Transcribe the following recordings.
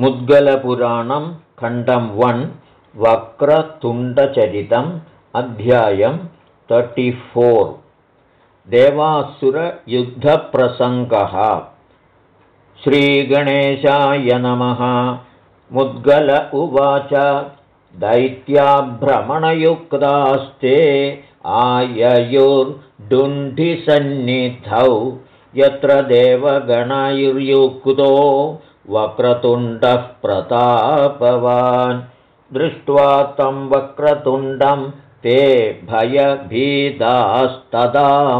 मुद्गलपुराणं खण्डं वन् वक्रतुण्डचरितम् अध्यायं तर्टिफोर् देवासुरयुद्धप्रसङ्गः। श्रीगणेशाय नमः। मुद्गल उवाच। दैत्याभ्रमणयुक्तास्ते आययुर्डुण्ढिसन्निधौ यत्र देवगणयुर्युक्तो वक्रतुण्डः प्रतापवान्। दृष्ट्वा तं वक्रतुण्डं ते भयभीदास्तदा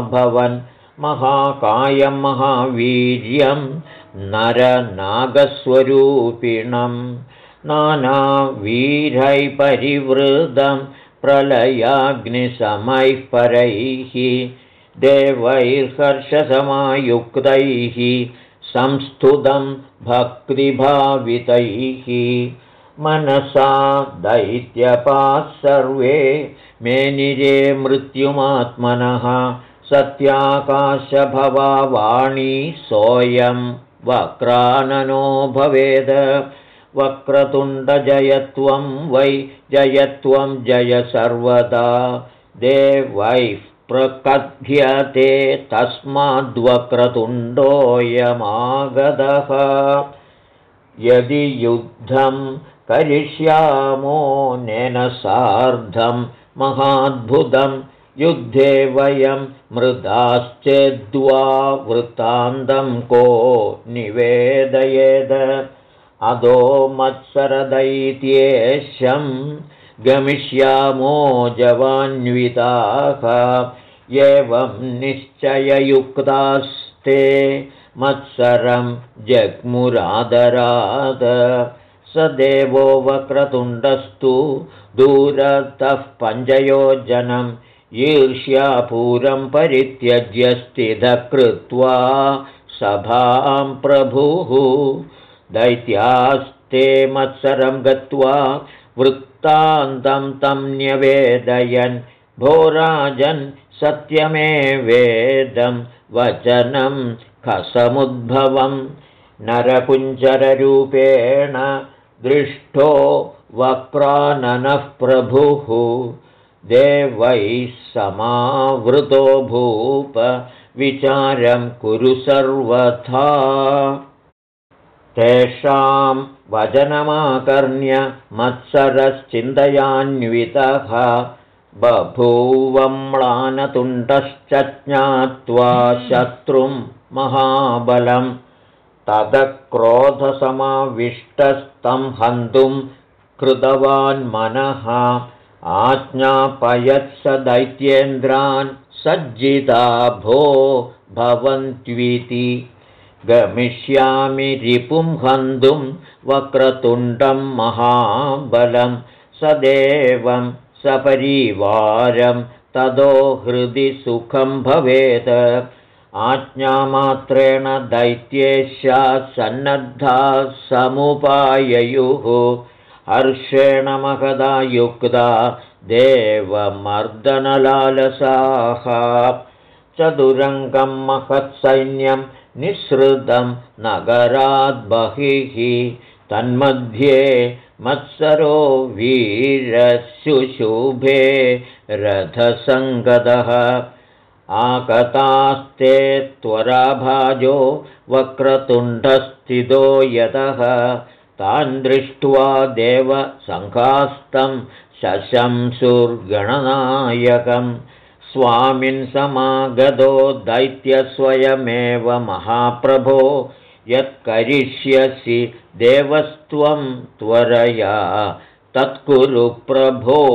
महाकायं महावीर्यं नरनागस्वरूपिणं। नानावीरैः परिवृतं प्रलयाग्निशमैः परैः। देवैर्हर्षसमायुक्तैः संस्तुतं भक्तिभावितैः। मनसा दैत्यपाः सर्वे मेनिरे मृत्युमात्मनः। सत्याकाशभवाणी सोऽयं वक्राननो भवेद। वक्रतुण्डजयत्वं वै जयत्वं जय सर्वदा। देवैः प्रकथ्यते तस्माद्वक्रतुण्डोऽयमागतः यदि युद्धं करिष्यामो नेन सार्धं महाद्भुतं युद्धे वयं मृदाश्चेद्वा वृत्तान्तं को निवेदयेद। अधो मत्सरदैत्येशं गमिष्यामो जवान्विताः। एवं निश्चययुक्तास्ते मत्सरं जग्मुरादराद। स देवो वक्रतुण्डस्तु दूरतः पञ्चयोजनम् ईर्ष्यापूरं परित्यज्य स्थितः कृत्वा सभां प्रभुः। दैत्यास्ते मत्सरं गत्वा वृत्तान्तं तं न्यवेदयन्। भोराजन् सत्यमेवेदं वचनं खसमुद्भवं नरकुञ्जररूपेण दृष्टो वक्राननः प्रभुः। देवैः समावृतो भूप विचारं कुरु सर्वथा तेषां वचनमाकर्ण्य मत्सरश्चिन्तयान्वितः बभूवम्लानतुण्डश्च ज्ञात्वा शत्रुं महाबलं तदक्रोधसमाविष्टस्तं हन्तुं कृतवान्मनः आज्ञापयत्स दैत्येन्द्रान् सज्जिता भो भवन्त्विति गमिष्यामि रिपुं हन्तुं वक्रतुण्डं महाबलं सदेवं सपरिवारं ततो हृदि सुखं भवेत्। आज्ञामात्रेण दैत्येष्या सन्नद्धा समुपाययुः। हर्षेण महदा युक्ता देवमर्दनलालसाः। चतुरङ्गं महत्सैन्यं निःसृतं नगराद्बहिः तन्मध्ये मत्सरो वीरशुशुभे रथसङ्गतः। आकतास्ते त्वराभाजो वक्रतुण्डस्थितो यतः। तान् दृष्ट्वा देवसङ्घास्तं शशंसुर्गणनायकं स्वामिन् समागतो दैत्यस्वयमेव महाप्रभो यत्करिष्यसि देवस्त्वं त्वरया। तत्कुरु प्रभो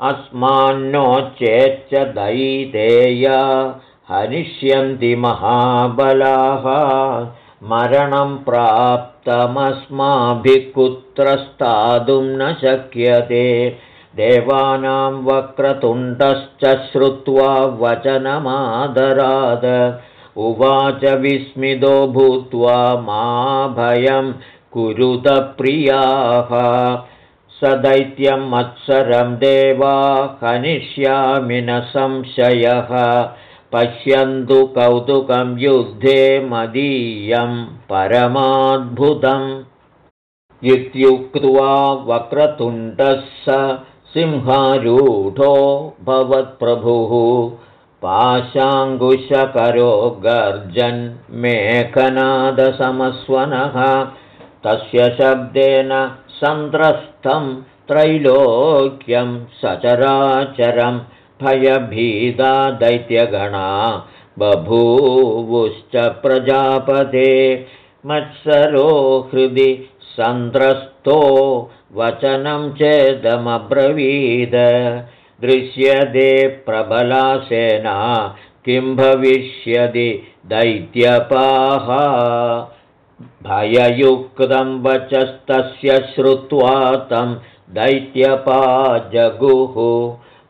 अस्मान्नो चेच्च दैतेया हनिष्यन्ति महाबलाः। मरणं प्राप्तमस्माभिः कुत्र स्थातुं न शक्यते देवानां वक्रतुण्डश्च श्रुत्वा वचनमादराद। उवाच विस्मितो भूत्वा मा भयं कुरुतप्रियाः स दैत्यं मत्सरं देवा हनिष्यामि न संशयः। पश्यन्तु कौतुकं युद्धे मदीयं परमाद्भुतम्। इत्युक्त्वा वक्रतुण्डः स सिंहारूढो भवत्प्रभुः पाशाङ्कुशकरो गर्जन्मेघनादसमस्वनः तस्य शब्देन सन्द्रस्तं त्रैलोक्यं सचराचरं भयभीता दैत्यगणा बभूवुश्च प्रजापते मत्सरो हृदि सन्द्रस्तो वचनं चेदमब्रवीद। दृश्यते प्रबला सेना किं भविष्यति दैत्यपाः। भययुक्तं वचस्तस्य श्रुत्वा तं दैत्यपा जगुः।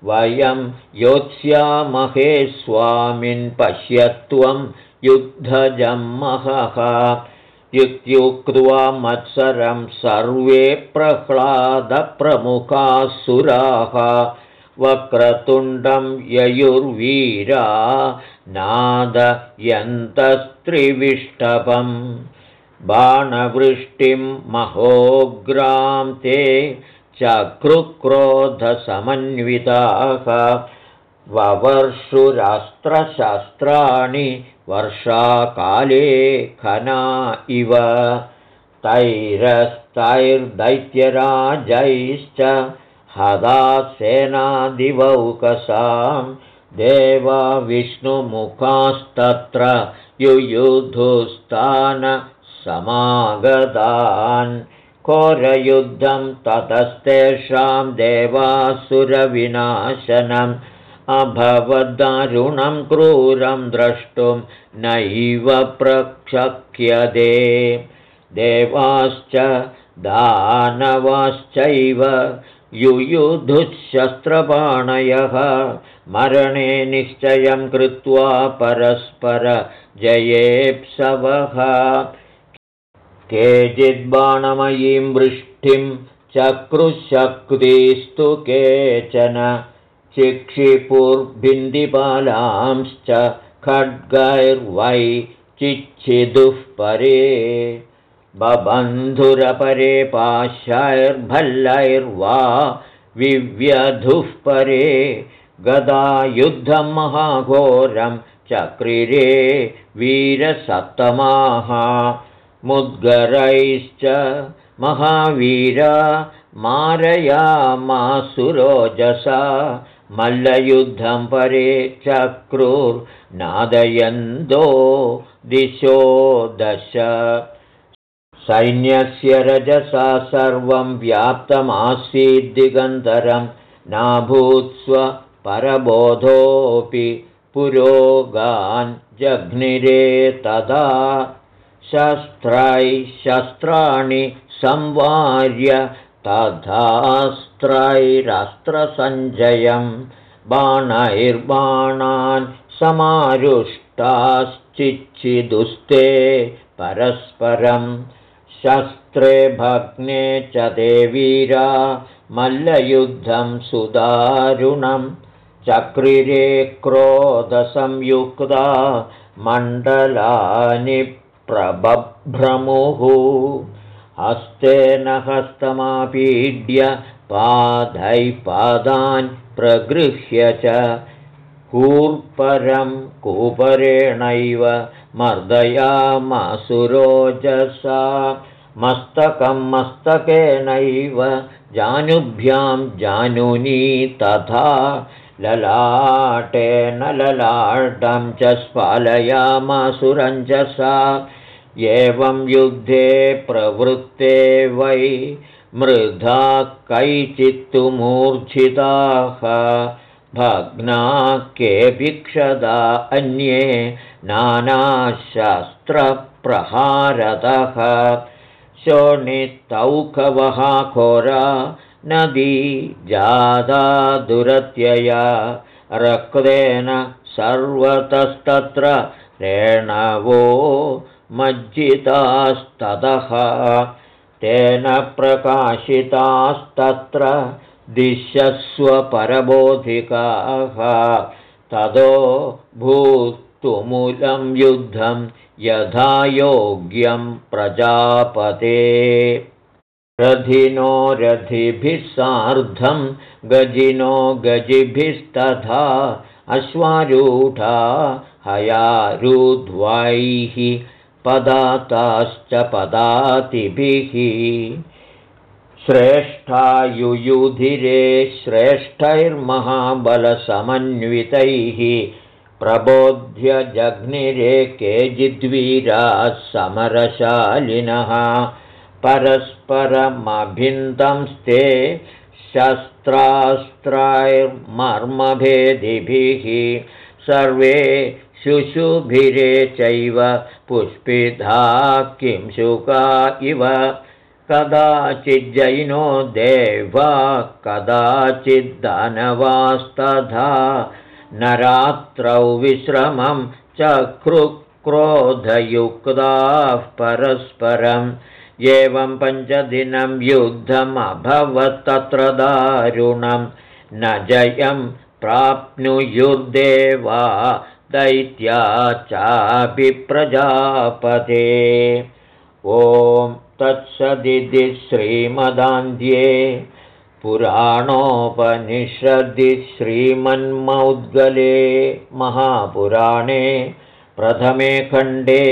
वयं योत्स्यामहे स्वामिन् पश्यत्वं युद्धजम्महः इत्युक्त्वा मत्सरं सर्वे प्रह्लादप्रमुखासुराः वक्रतुण्डं ययुर्वीरा नादयन्तस्त्रिविष्टभम् बाणवृष्टिं महोग्रां ते चक्रुक्रोधसमन्विताः ववर्षुरास्त्रशस्त्राणि वर्षाकाले खना इव तैरस्तैर्दैत्यराजैश्च हदा सेनादिवौकसां देवा विष्णुमुखास्तत्र समागतान् कोरयुद्धं ततस्तेषां देवासुरविनाशनम् अभवद्दारुणं क्रूरं द्रष्टुं नैव प्रक्षक्यते देवाश्च दानवाश्चैव युयुधुशस्त्रपाणयः मरणे निश्चयं कृत्वा परस्पर जयेप्सवः। केचिद्बाणमयीं वृष्टिं चक्रुशक्तिस्तु केचन चिक्षिपुर्भिन्दिपालांश्च खड्गैर्वै चिच्छिदुः परे। बबन्धुरपरे पाशैर्भल्लैर्वा विव्यधुः परे। गदायुद्धं महाघोरं चक्रिरे वीरसप्तमाः। मुद्गरैश्च महावीरा मारयामासुरोजसा मल्लयुद्धं परे चक्रुर्नादयन्दो दिशो दश। सैन्यस्य रजसा सर्वं व्याप्तमासीद्दिगन्तरं नाभूत्स्व परबोधोऽपि पुरोगान् जघ्निरे तदा शस्त्रैः शस्त्राणि संवार्य तथास्त्रैरस्त्रसञ्जयं बाणैर्बाणान् समारुष्टाश्चिच्छिदुस्ते परस्परं शस्त्रे भग्ने च देवीरा मल्लयुद्धं सुदारुणं चक्रिरे क्रोधसंयुक्ता मण्डलानि प्रबभ्रमुः हस्तेन हस्तमापीड्य पादैः पादान् प्रगृह्य च कूर्परं कूपरेणैव मर्दयामासुरोजसा। मस्तकं मस्तकेनैव जानुभ्यां जानुनी तथा ललाटेन ललाटं च स्फालयामासुरञ्जसा एवं युद्धे प्रवृत्ते वै मृधा कैचित्तु मूर्च्छिताः भग्ना केऽपिक्षदा अन्ये नानाशस्त्रप्रहारतः। शोणितौखवः खोरा नदी जादा दुरत्यया रक्तेन सर्वतस्तत्र रेणवो मज्जितास्ततः। तेन प्रकाशितास्तत्र दिशस्वपरबोधिकाः ततो भूतुमूलं युद्धं यथा योग्यं प्रजापते। रथिनो रथिभिः सार्धं गजिनो गजिभिस्तथा अश्वारूढा हयारुध्वैः पदाताश्च पदातिभिः। श्रेष्ठायुयुधिरे श्रेष्ठैर्महाबलसमन्वितैः प्रबोध्य जग्निरे केचिद्वीराः समरशालिनः। परस्परमभिन्दंस्ते शस्त्रास्त्रैर्मर्मभेदिभिः सर्वे शुशुभिरे चैव पुष्पिधा किं शुका इव कदाचिज्जैनो देवा कदाचिद्दनवास्तथा नरात्रौ विश्रमं चक्रुक्रोधयुक्ताः परस्परम्। एवं पञ्चदिनं युद्धमभवत्तत्र दारुणं न जयं प्राप्नुयुर्देवा दैत्या चापि प्रजापते। ॐ तत्सदिति श्रीमदान्ध्ये पुराणोपनिषदि श्रीमन्मौद्गले महापुराणे प्रथमे खण्डे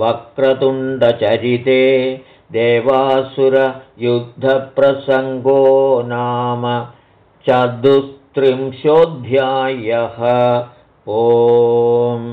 वक्रतुण्डचरिते देवासुरयुद्धप्रसङ्गो नाम चतुस्त्रिंशोऽध्यायः ओम्